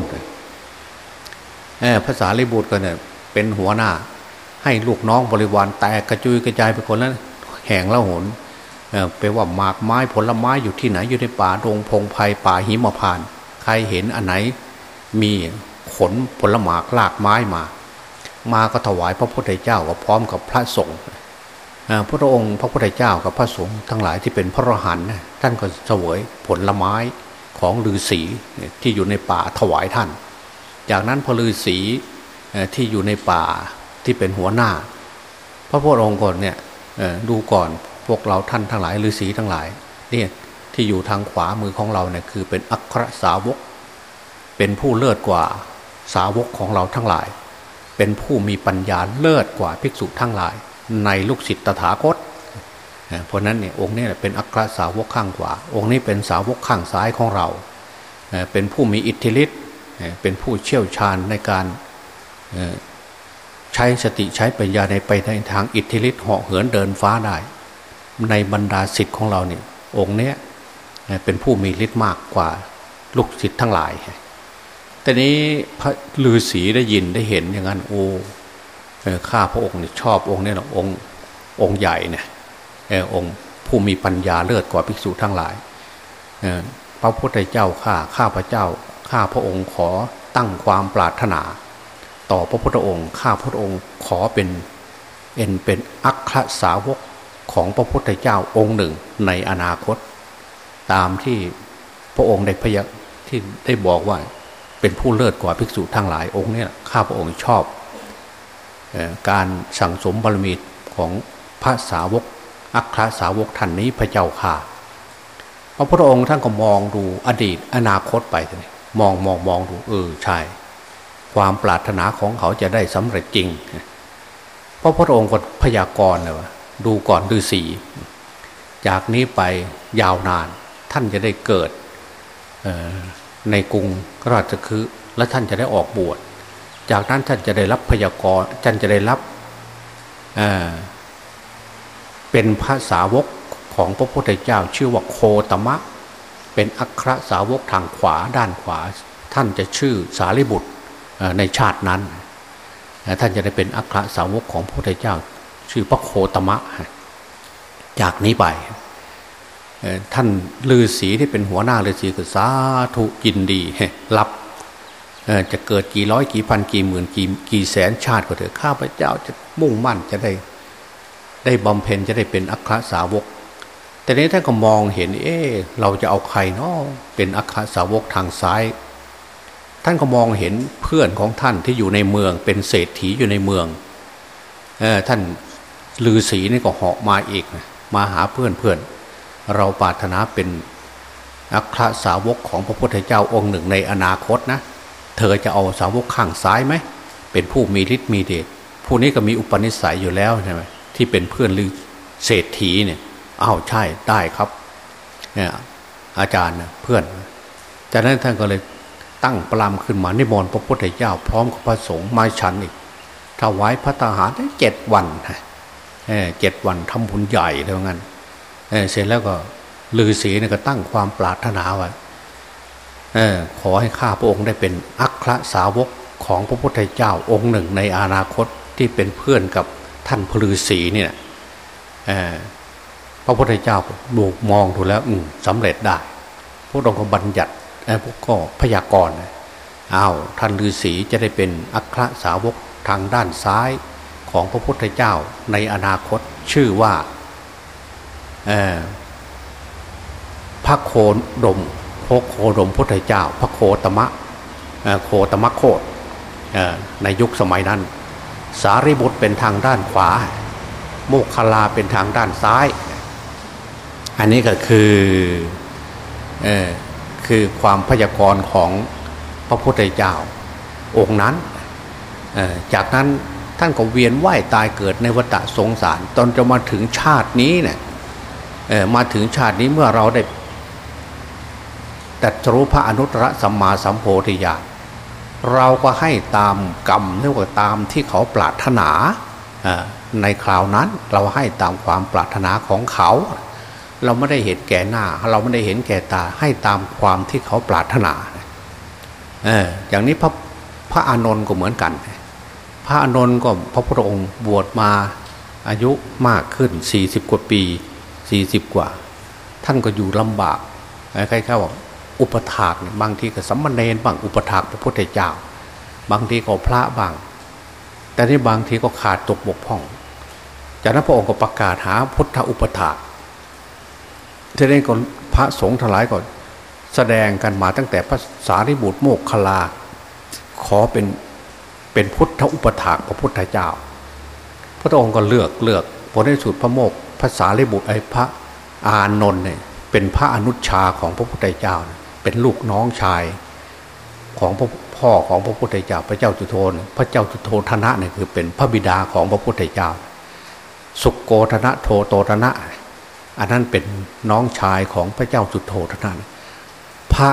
ภาษาลิบุตรกันเนี่ยเป็นหัวหน้า ให้ลูกน้องบริวารแตกกระจุยกระจายไปคนแล้วแห่งละหนไปว่าหมากไม้ผลไม้อยู่ที่ไหนอยู่ในป่าดงพงไพ่ป่าหิมพาน ใครเห็นอันไหนมีขนผลหมากลากไม้มา มาก็ถวายพระพุทธเจ้าก็พร้อมกับพระสงฆ์พระองค์พระพุทธเจ้ากับพระสงฆ์ทั้งหลายที่เป็นพระรหันต์ท่านก็เสวยผลไม้ของฤาษีที่อยู่ในป่าถวายท่าน จากนั้นพลฤาษีที่อยู่ในป่าที่เป็นหัวหน้า พระพุทธองค์ก่อนเนี่ยดูก่อนพวกเราท่านทั้งหลายฤาษีทั้งหลายเนี่ยที่อยู่ทางขวามือของเราเนี่ยคือเป็นอัครสาวก เป็นผู้เลิศกว่าสาวกของเราทั้งหลาย เป็นผู้มีปัญญาเลิศกว่าภิกษุทั้งหลาย ในลูกศิษย์ตถาคต เพราะนั้นเนี่ยองค์นี้เป็นอัครสาวกข้างขวา องค์นี้เป็นสาวกข้างซ้ายของเรา เป็นผู้มีอิทธิฤทธิ์ เป็นผู้เชี่ยวชาญในการใช้สติใช้ปัญญาในไปในทางอิทธิฤทธิ์เหาะเหินเดินฟ้าได้ ในบรรดาสิทธิ์ของเราเนี่ยองค์เนี้ยเป็นผู้มีฤทธิ์มากกว่าลูกศิษย์ทั้งหลาย แต่นี้พระฤาษีได้ยินได้เห็นอย่างนั้นโอ้ข้าพระองค์ชอบองค์นี้หรอองค์องค์ใหญ่เนี่ยองค์ผู้มีปัญญาเลิศกว่าภิกษุทั้งหลายพระพุทธเจ้าข้าข้าพระเจ้า ข้าพระองค์ขอตั้งความปรารถนา ต่อพระพุทธองค์ ข้าพระองค์ขอเป็นเอ็นเป็นอัครสาวกของพระพุทธเจ้าองค์หนึ่งในอนาคต ตามที่พระองค์ได้พยที่ได้บอกว่า เป็นผู้เลิศกว่าภิกษุทั้งหลายองค์เนี้ข้าพระองค์ชอบการสั่งสมบารมีของพระสาวกอัครสาวกท่านนี้พระเจ้าค่ะพระพุทธองค์ท่านก็มองดูอดีตอนาคตไปเลยมองมองมองดูเออใช่ ความปรารถนาของเขาจะได้สำเร็จจริงเพราะพระองค์ก็พยากรณ์เลยว่าดูก่อนฤาษีจากนี้ไปยาวนานท่านจะได้เกิด ในกรุงราชคือและท่านจะได้ออกบวช จากนั้นท่านจะได้รับพยากรท่านจะได้รับเเป็นพระสาวกของพระพุทธเจ้าชื่อว่าโคตมะ เป็นอัครสาวกทางขวาด้านขวา ท่านจะชื่อสารีบุตรในชาตินั้น ท่านจะได้เป็นอัครสาวกของพระพุทธเจ้า ชื่อพระโคตมะ จากนี้ไป ท่านลือศีที่เป็นหัวหน้าลือศีก็สาธุยินดีรับจะเกิดกี่ร้อยกี่พันกี่หมื่นกี่กี่แสนชาติก็เถอะข้าพเจ้าจะมุ่งมั่นจะได้ ได้บำเพ็ญจะได้เป็นอัครสาวก แต่นี้ท่านก็มองเห็น เอ๊เราจะเอาใครเนาะเป็นอัครสาวกทางซ้าย ท่านก็มองเห็นเพื่อนของท่านที่อยู่ในเมือง เป็นเศรษฐีอยู่ในเมืองเออท่านลือศีนี่ก็เหาะมาอีกมาหาเพื่อนเพื่อน เราปรารถนาเป็นอัครสาวกของพระพุทธเจ้าองค์หนึ่งในอนาคตนะ เธอจะเอาสาวกข้างซ้ายไหม เป็นผู้มีฤทธิ์มีเดชผู้นี้ก็มีอุปนิสัยอยู่แล้วใช่ไหมที่เป็นเพื่อนลือเศรษฐีเนี่ยอ้าวใช่ได้ครับเนี่ยอาจารย์นะเพื่อน จากนั้นท่านก็เลยตั้งปรามขึ้นมานิมนต์พระพุทธเจ้าพร้อมกับพระสงฆ์มาฉันอีกถวายพระตาหารได้เจ็ดวันเจ็ดวันทำบุญใหญ่แล้วงั้น เสร็จแล้วก็ลือศีเนี่ยก็ตั้งความปรารถนาไว้ขอให้ข้าพระองค์ได้เป็นอัครสาวกของพระพุทธเจ้าองค์หนึ่งในอนาคตที่เป็นเพื่อนกับท่านพลือศีเนี่ยพระพุทธเจ้าดูมองดูแล้วสำเร็จได้พวกเราก็บัญญัติพวกก็พยากรณ์อ้าวท่านฤาษีจะได้เป็นอัครสาวกทางด้านซ้ายของพระพุทธเจ้าในอนาคตชื่อว่า พระโคดมพระโคดมพุทธเจ้า พระโคตมะโคตมะโคดในยุคสมัยนั้น สารีบุตรเป็นทางด้านขวา โมกขลาเป็นทางด้านซ้าย อันนี้ก็คืออคือความพยากรณ์ของพระพุทธเจ้า องค์นั้น จากนั้นท่านก็เวียนว่ายตายเกิดในวัฏสงสาร ตอนจะมาถึงชาตินี้เนี่ย มาถึงชาตินี้เมื่อเราได้ตัดรู้พระอนุตตรสัมมาสัมโพธิญาณเราก็ให้ตามกรรมเรียกว่าตามที่เขาปรารถนาในคราวนั้นเราให้ตามความปรารถนาของเขา เราไม่ได้เห็นแก่หน้า เราไม่ได้เห็นแก่ตาให้ตามความที่เขาปรารถนาอย่างนี้พระพระอานนท์ก็เหมือนกัน พระอานนท์ก็พระพุทธองค์บวชมาอายุมากขึ้น40กว่าปี สี่สิบกว่า ท่านก็อยู่ลำบากใครๆบอกอุปถากบางทีก็สัมมาเนนบางอุปถากพระพุทธเจ้า บางทีก็พระบาง แต่นี่บางทีก็ขาดตกบกพร่อง จากนั้นพระองค์ก็ประกาศหาพุทธอุปถากทีนี้ก็พระสงฆ์ทั้งหลายก็แสดงกันมาตั้งแต่พระสารีบุตรโมกขลา ขอเป็นเป็นพุทธอุปถากพระพุทธเจ้า พระองค์ก็เลือกเลือกผลในสุดพระโมก ภาษาลิบุตรไอ้พระอานนท์เนี่ยเป็นพระอนุชาของพระพุทธเจ้า เป็นลูกน้องชายของพ่อของพระพุทธเจ้า พระเจ้าจุโธนพระเจ้าจุโธธนะเนี่ยคือเป็นพระบิดาของพระพุทธเจ้า สุโกธนะโทโตธนะ อันนั้นเป็นน้องชายของพระเจ้าจุโธธนะพระ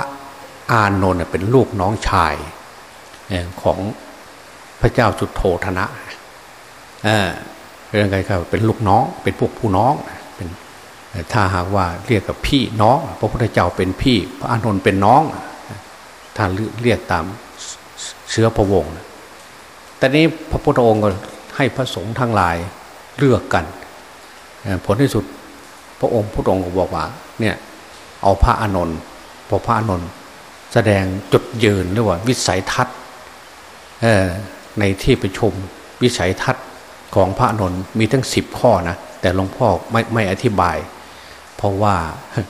อานนท์เป็นลูกน้องชายของพระเจ้าจุโธธนะ เรื่องไงครับเป็นลูกน้อง เป็นพวกผู้น้องเป็นถ้าหากว่าเรียกกับพี่น้อง พระพุทธเจ้าเป็นพี่ พระอานนท์เป็นน้อง ถ้าเรียกตามเชื้อพระวงศ์แต่นี้พระพุทธองค์ก็ให้พระสงฆ์ทั้งหลายเลือกกัน ผลที่สุดพระองค์พระองค์ก็บอกว่าเนี่ยเอาพระอานนท์พอพระอานนท์แสดงจุดยืนหรือว่าวิสัยทัศน์ในที่ประชุมวิสัยทัศน์ ของพระนนท์มีทั้งสิบข้อนะแต่หลวงพ่อไม่ไม่อธิบาย เพราะว่า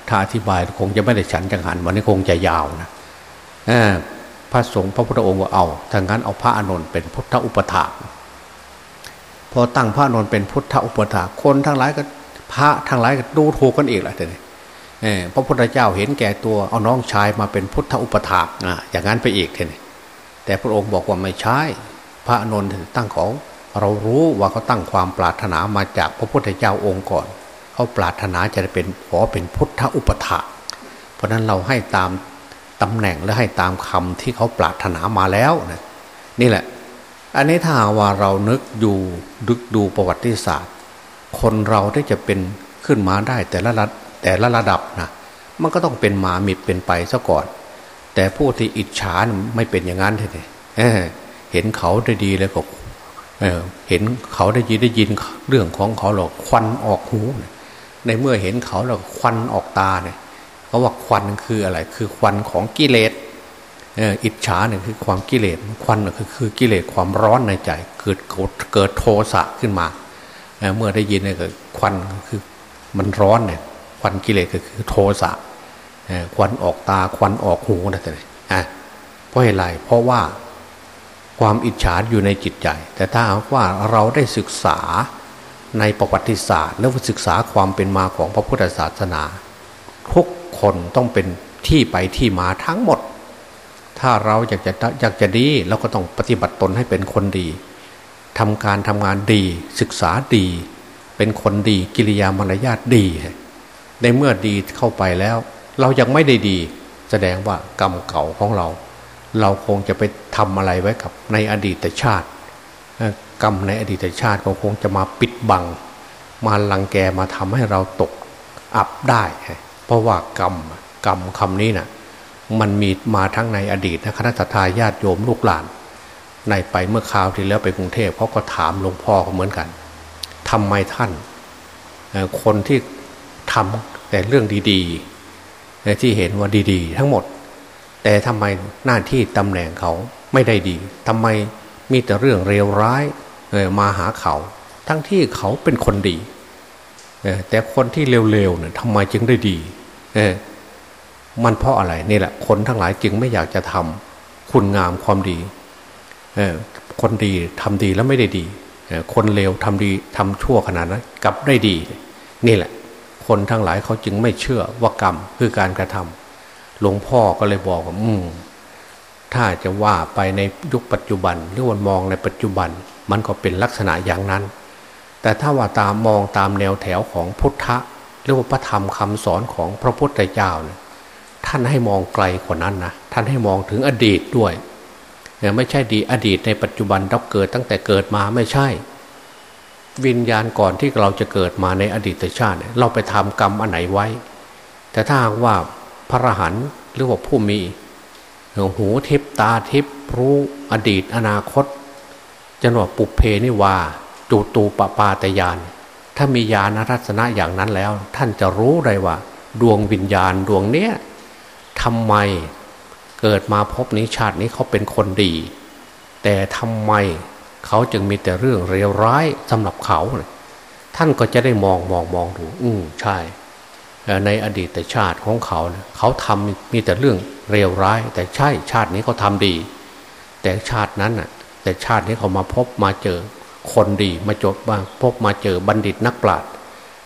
ถ้าอธิบายคงจะไม่ได้ฉันจังหันวันนี้คงจะยาวนะพระสงฆ์พระพุทธองค์ว่าเอาถ้างั้นเอาพระอนนท์เป็นพุทธอุปถาพอตั้งพระอนนท์เป็นพุทธอุปถาคนทั้งหลายก็พระทั้งหลายก็ดูถูกกันอีกแหละทีนี้พระพุทธเจ้าเห็นแก่ตัวเอาน้องชายมาเป็นพุทธอุปถาอะอย่างนั้นไปอีกทีนี้แต่พระองค์บอกว่าไม่ใช่พระอนนท์ตั้งของ เรารู้ว่าเขาตั้งความปรารถนามาจากพระพุทธเจ้าองค์ก่อน เขาปรารถนาจะเป็นขอเป็นพุทธอุปถาเพราะนั้นเราให้ตามตำแหน่งและให้ตามคำที่เขาปรารถนามาแล้วนะนี่แหละ อันนี้ถ้าว่าเรานึกอยู่ดึกดูประวัติศาสตร์ คนเราได้จะเป็นขึ้นมาได้แต่ละระแต่ละระดับนะมันก็ต้องเป็นมามิดเป็นไปซะก่อน แต่ผู้ที่อิจฉาไม่เป็นอย่างนั้นเลยเห็นเขาได้ดีแล้วก็ เห็นเขาได้ยินได้ยินเรื่องของเขาหรอกควันออกหูในเมื่อเห็นเขาแล้วควันออกตาเนี่ยเขาว่าควันคืออะไร คือควันของกิเลสอิจฉาเนี่ยคือความกิเลสควันคือคือกิเลสความร้อนในใจ เกิดเกิดโทสะขึ้นมาเมื่อได้ยินเนี่ยควันคือมันร้อนเนี่ยควันกิเลสก็คือโทสะควันออกตาควันออกหูนั่นเองเพราะอะไรเพราะว่า ความอิจฉาอยู่ในจิตใจ แต่ถ้าว่าเราได้ศึกษาในประวัติศาสตร์แล้วศึกษาความเป็นมาของพระพุทธศาสนา ทุกคนต้องเป็นที่ไปที่มาทั้งหมด ถ้าเราอยากจะอยากจะดีเราก็ต้องปฏิบัติตนให้เป็นคนดีทำการทำงานดี ศึกษาดี เป็นคนดีกิริยามารยาทดีในเมื่อดีเข้าไปแล้ว เรายังไม่ได้ดี แสดงว่ากรรมเก่าของเรา เราคงจะไปทำอะไรไว้กับในอดีตชาติกรรมในอดีตชาติก็คงจะมาปิดบัง มาลังแกมาทำให้เราตกอับได้ เพราะว่ากรรมกรรมคำนี้นะ่ะมันมีมาทั้งในอดีตนะคณะทาญาติโยมลูกหลาน ในไปเมื่อคราวที่แล้วไปกรุงเทพเขาก็ถามหลวงพ่อเหมือนกันทำไมท่าน คนที่ทำแต่เรื่องดีๆที่เห็นว่าดี ๆ ทั้งหมด แต่ทำไมหน้าที่ตำแหน่งเขาไม่ได้ดีทำไมมีแต่เรื่องเลวร้ายมาหาเขา ทั้งที่เขาเป็นคนดีแต่คนที่เลวๆเนี่ยทำไมจึงได้ดีมันเพราะอะไรนี่แหละ คนทั้งหลายจึงไม่อยากจะทำคุณงามความดีคนดีทำดีแล้วไม่ได้ดีคนเลวทำดีทำชั่วขนาดนั้นกลับได้ดี นี่แหละ คนทั้งหลายเขาจึงไม่เชื่อว่ากรรมคือการกระทำ หลวงพ่อก็เลยบอกว่าอืมถ้าจะว่าไปในยุคปัจจุบัน หรือว่ามองในปัจจุบัน มันก็เป็นลักษณะอย่างนั้น แต่ถ้าว่าตามมองตามแนวแถวของพุทธะหรือว่าพระธรรมคำสอนของพระพุทธเจ้าเนี่ยท่านให้มองไกลกว่านั้นนะท่านให้มองถึงอดีตด้วยไม่ใช่ดีอดีตในปัจจุบันเราเกิดตั้งแต่เกิดมาไม่ใช่ วิญญาณก่อนที่เราจะเกิดมาในอดีตชาติ เราไปทำกรรมอันไหนไว้ แต่ถ้าว่า ระรหันหรือว่าผู้มีหูทิพตาทิพรู้อดีตอนาคตจะว่าปุเพนิวาจูตูปปาตยาน ถ้ามีญาณรัศนะอย่างนั้นแล้ว ท่านจะรู้ได้ว่า ดวงวิญญาณดวงเนี้ยทำไมเกิดมาพบนี้ชาตินี้เขาเป็นคนดี แต่ทำไมเขาจึงมีแต่เรื่องเลวร้ายสำหรับเขา ท่านก็จะได้มองมองมองดู อืมใช่ ในอดีตชาติของเขาเขาทำมีแต่เรื่องเลวร้าย แต่ใช่ชาตินี้เขาทาดี แต่ชาตินั้นน่ะแต่ชาตินี้เขามาพบมาเจอคนดีมาจบมาพบมาเจอบัณฑิตนักปราชญ์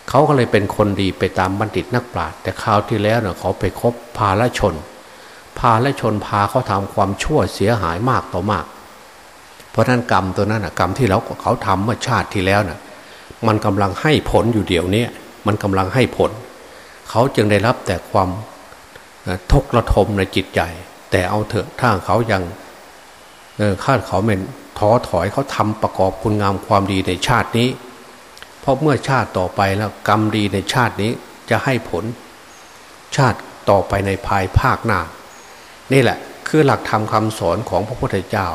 เขาก็เลยเป็นคนดีไปตามบัณฑิตนักปราชญ์แต่คราวที่แล้วเน่ยเขาไปคบพาละชน พาละชนพาเขาทำความชั่วเสียหายมากต่อมาก เพราะนั้นกรรมตัวนั้นกรรมที่เราเขาทำเมื่อชาติที่แล้วน่ะมันกำลังให้ผลอยู่เดี๋ยวนี้มันกำลังให้ผลเขาจึงได้รับแต่ความทุกข์ระทมในจิตใจ แต่เอาเถอะถ้าเขายังคาดเขาเป็นท้อถอยเขาทำประกอบคุณงามความดีในชาตินี้ เพราะเมื่อชาติต่อไปแล้วกรรมดีในชาตินี้จะให้ผลชาติต่อไปในภายภาคหน้า นี่แหละคือหลักธรรมคาสอนของพระพุทธเจ้า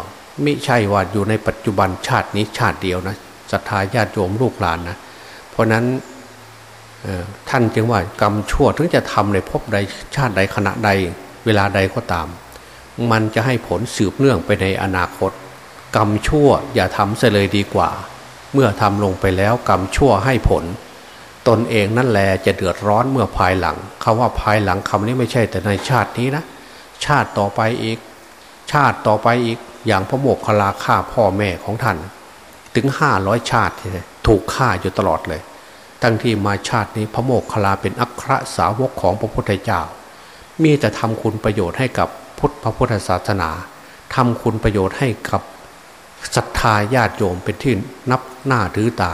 ไม่ใช่ว่าอยู่ในปัจจุบันชาตินี้ชาติเดียวนะศรัทธาญาติโยมลูกหลานนะ เพราะนั้น ท่านจึงว่ากรรมชั่วถึงจะทำในภพใดชาติใดขณะใดเวลาใดก็ตาม มันจะให้ผลสืบเนื่องไปในอนาคต กรรมชั่วอย่าทำเสียเลยดีกว่า เมื่อทำลงไปแล้วกรรมชั่วให้ผล ตนเองนั่นแหละจะเดือดร้อนเมื่อภายหลังคาว่าภายหลังคำนี้ไม่ใช่แต่ในชาตินี้นะ ชาติต่อไปอีก ชาติต่อไปอีกอย่างพระโมกขลาฆ่าพ่อแม่ของท่าน ถึงห้าร้อยชาติถูกฆ่าอยู่ตลอดเลย ตั้งที่มาชาตินี้พระโมกขลาเป็นอัครสาวกของพระพุทธเจ้า มีแต่ทำคุณประโยชน์ให้กับพุทธพระพุทธศาสนาทำคุณประโยชน์ให้กับศรัทธาญาติโยมเป็นที่นับหน้าถือตา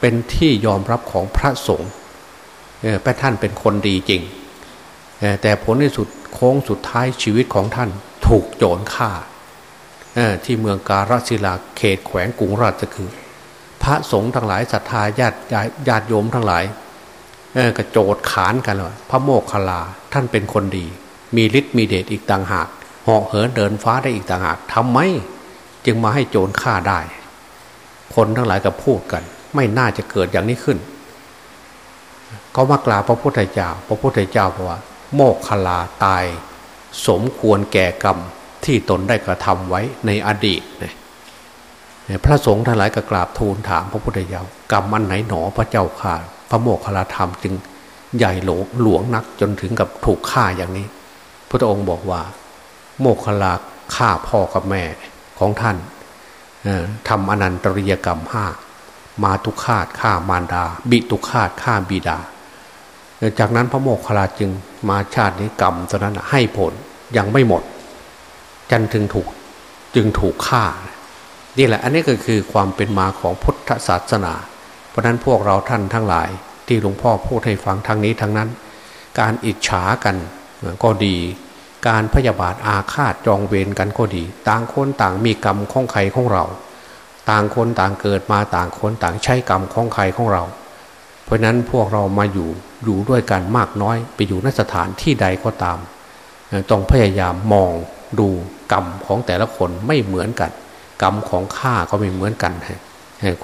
เป็นที่ยอมรับของพระสงฆ์พระท่านเป็นคนดีจริง แต่ผลในสุดโค้งสุดท้ายชีวิตของท่านถูกโจรฆ่าที่เมืองการศิลาเขตแขวงกรุงราชคือ ระสงฆ์ทั้งหลายศรัทธาญาติญาติโยมทั้งหลายกระโจดขานกันเลยพระโมกขลาท่านเป็นคนดี มีฤทธิ์มีเดชอีกต่างหากเหาะเหินเดินฟ้าได้อีกต่างหากทำไมจึงมาให้โจรฆ่าได้ คนทั้งหลายก็พูดกัน ไม่น่าจะเกิดอย่างนี้ขึ้นเขามากราบพระพุทธเจ้า พระพุทธเจ้าบอกว่า โมกขลาตาย สมควรแก่กรรมที่ตนได้กระทำไว้ในอดีตเนี่ย พระสงฆ์ทั้งหลายก็กราบทูลถามพระพุทธเจ้ากรรมอันไหนหนอพระเจ้าข่าพระโมคคัลลาธรรมจึงใหญ่หลวงหลวงนักจนถึงกับถูกฆ่าอย่างนี้ พระองค์บอกว่า โมคคัลลาฆ่าพ่อกับแม่ของท่านทำอนันตริยกรรมห้ามาตุคาตฆ่ามารดา บิตุคาตฆ่าบิดา จากนั้นพระโมคคัลลาจึงมาชาตินี้กรรมตอนนั้นให้ผลยังไม่หมด จันถึงถูกจึงถูกฆ่า นี่แหละอันนี้ก็คือความเป็นมาของพุทธศาสนา เพราะนั้นพวกเราท่านทั้งหลาย ที่หลวงพ่อพูดให้ฟังทางนี้ทางนั้น การอิจฉากันก็ดี การพยาบาทอาฆาตจองเวรกันก็ดี ต่างคนต่างมีกรรมของใครของเรา ต่างคนต่างเกิดมาต่างคนต่างใช้กรรมของใครของเรา เพราะนั้นพวกเรามาอยู่อยู่ด้วยกันมากน้อย ไปอยู่นสถานที่ใดก็ตาม ต้องพยายามมองดูกรรมของแต่ละคนไม่เหมือนกัน กรรมของข้าก็ไม่เหมือนกัน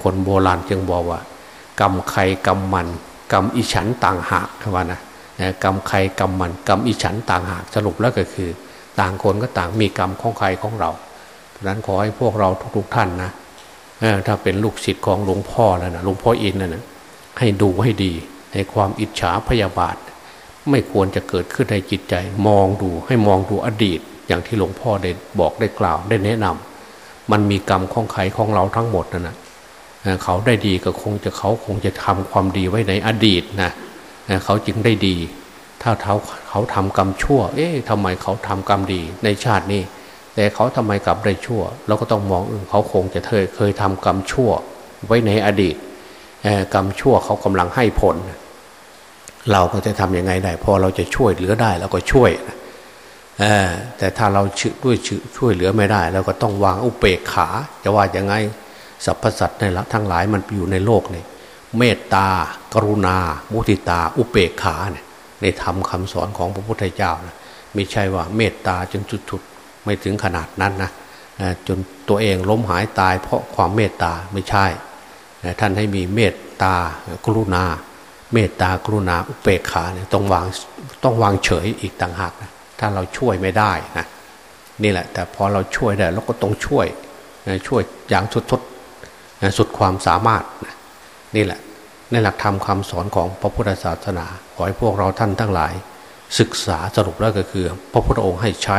คนโบราณจึงบอกว่า กรรมใครกรรมมัน กรรมอิฉันต่างหากว่านะกรรมใครกรรมมัน กรรมอิฉันต่างหากสรุปแล้วก็คือ ต่างคนก็ต่างมีกรรมของใครของเราเพราะนั้นขอให้พวกเราทุก ๆ ท่านนะถ้าเป็นลูกศิษย์ของหลวงพ่อแล้วนะหลวงพ่ออินนะนะให้ดูให้ดีในความอิจฉาพยาบาท ไม่ควรจะเกิดขึ้นในจิตใจ มองดูให้มองดูอดีต อย่างที่หลวงพ่อได้บอกได้กล่าวได้แนะนำ มันมีกรรมของใครของเราทั้งหมดนะนะเขาได้ดีก็คงจะเขาคงจะทำความดีไว้ในอดีตนะเขาจึงได้ดี ถ้าเขาเขาทำกรรมชั่ว เอ๊ะทำไมเขาทำกรรมดีในชาตินี้ แต่เขาทำไมกลับได้ชั่ว เราก็ต้องมองเขาคงจะเคยเคยทำกรรมชั่วไว้ในอดีตกรรมชั่วเขากำลังให้ผล เราก็จะทำยังไงได้ พอเราจะช่วยเหลือได้เราก็ช่วยนะ แต่ถ้าเราด้วยช่วยเหลือไม่ได้เราก็ต้องวางอุเบกขา จะว่ายังไงสรรพสัตว์ในละทั้งหลายมันอยู่ในโลกนี่เมตตา กรุณา มุติตา อุเบกขาเนี่ยในธรรมคาสอนของพระพุทธเจ้านะไม่ใช่ว่าเมตตาจนจุดๆไม่ถึงขนาดนั้นนะจนตัวเองล้มหายตาย เพราะความเมตตาไม่ใช่ ท่านให้มีเมตตากรุณา เมตตากรุณาอุเบกขาเนี่ยต้องวางต้องวางเฉยอีกต่างหากนะ ถ้าเราช่วยไม่ได้นะนี่แหละ แต่พอเราช่วยได้เราก็ต้องช่วยช่วยอย่างสุดทดสุดความสามารถนี่แหละในหลักธรรมคำสอนของพระพุทธศาสนา ขอให้พวกเราท่านทั้งหลาย ศึกษาสรุปแล้วก็คือ พระพุทธองค์ให้ใช้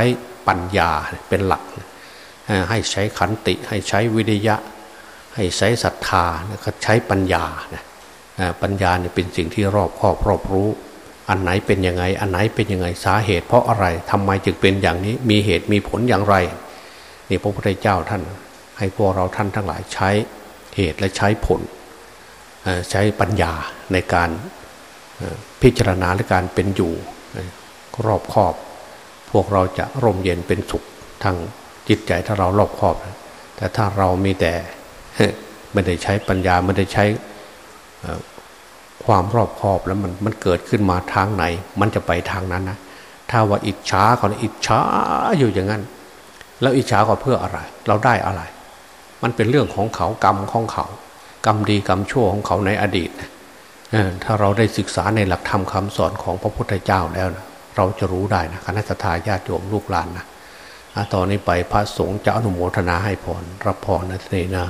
ปัญญาเป็นหลัก ให้ใช้ขันติ ให้ใช้วิริยะ ให้ใช้ศรัทธาใช้ปัญญาปัญญาเนี่ยเป็นสิ่งที่รอบครอบรอบรู้ อันไหนเป็นยังไง อันไหนเป็นยังไงสาเหตุ เพราะอะไรทำไมจึงเป็นอย่างนี้มีเหตุมีผลอย่างไรนี่พระพุทธเจ้าท่าน ให้พวกเราท่านทั้งหลายใช้เหตุและใช้ผลใช้ปัญญาในการพิจารณาและการเป็นอยู่รอบครอบ พวกเราจะร่มเย็นเป็นสุขทางจิตใจถ้าเรารอบครอบ แต่ถ้าเรามีแต่ไม่ได้ใช้ปัญญาไม่ได้ใช้ ความรอบคอบแล้วมันมันเกิดขึ้นมาทางไหน มันจะไปทางนั้นนะถ้าว่าอิจฉาเขาอิจฉาอยู่อย่างนั้น แล้วอิจฉาก็เพื่ออะไร เราได้อะไร มันเป็นเรื่องของเขากรรมของเขา กรรมดีกรรมชั่วของเขาในอดีตถ้าเราได้ศึกษาในหลักธรรมคาสอนของพระพุทธเจ้าแล้วนะเราจะรู้ได้นะคณะทาญาติโยมลูกหลานนะตอนนี้ไปพระสงฆ์จะอนุโมทนาให้พรรับพรนะเนนะ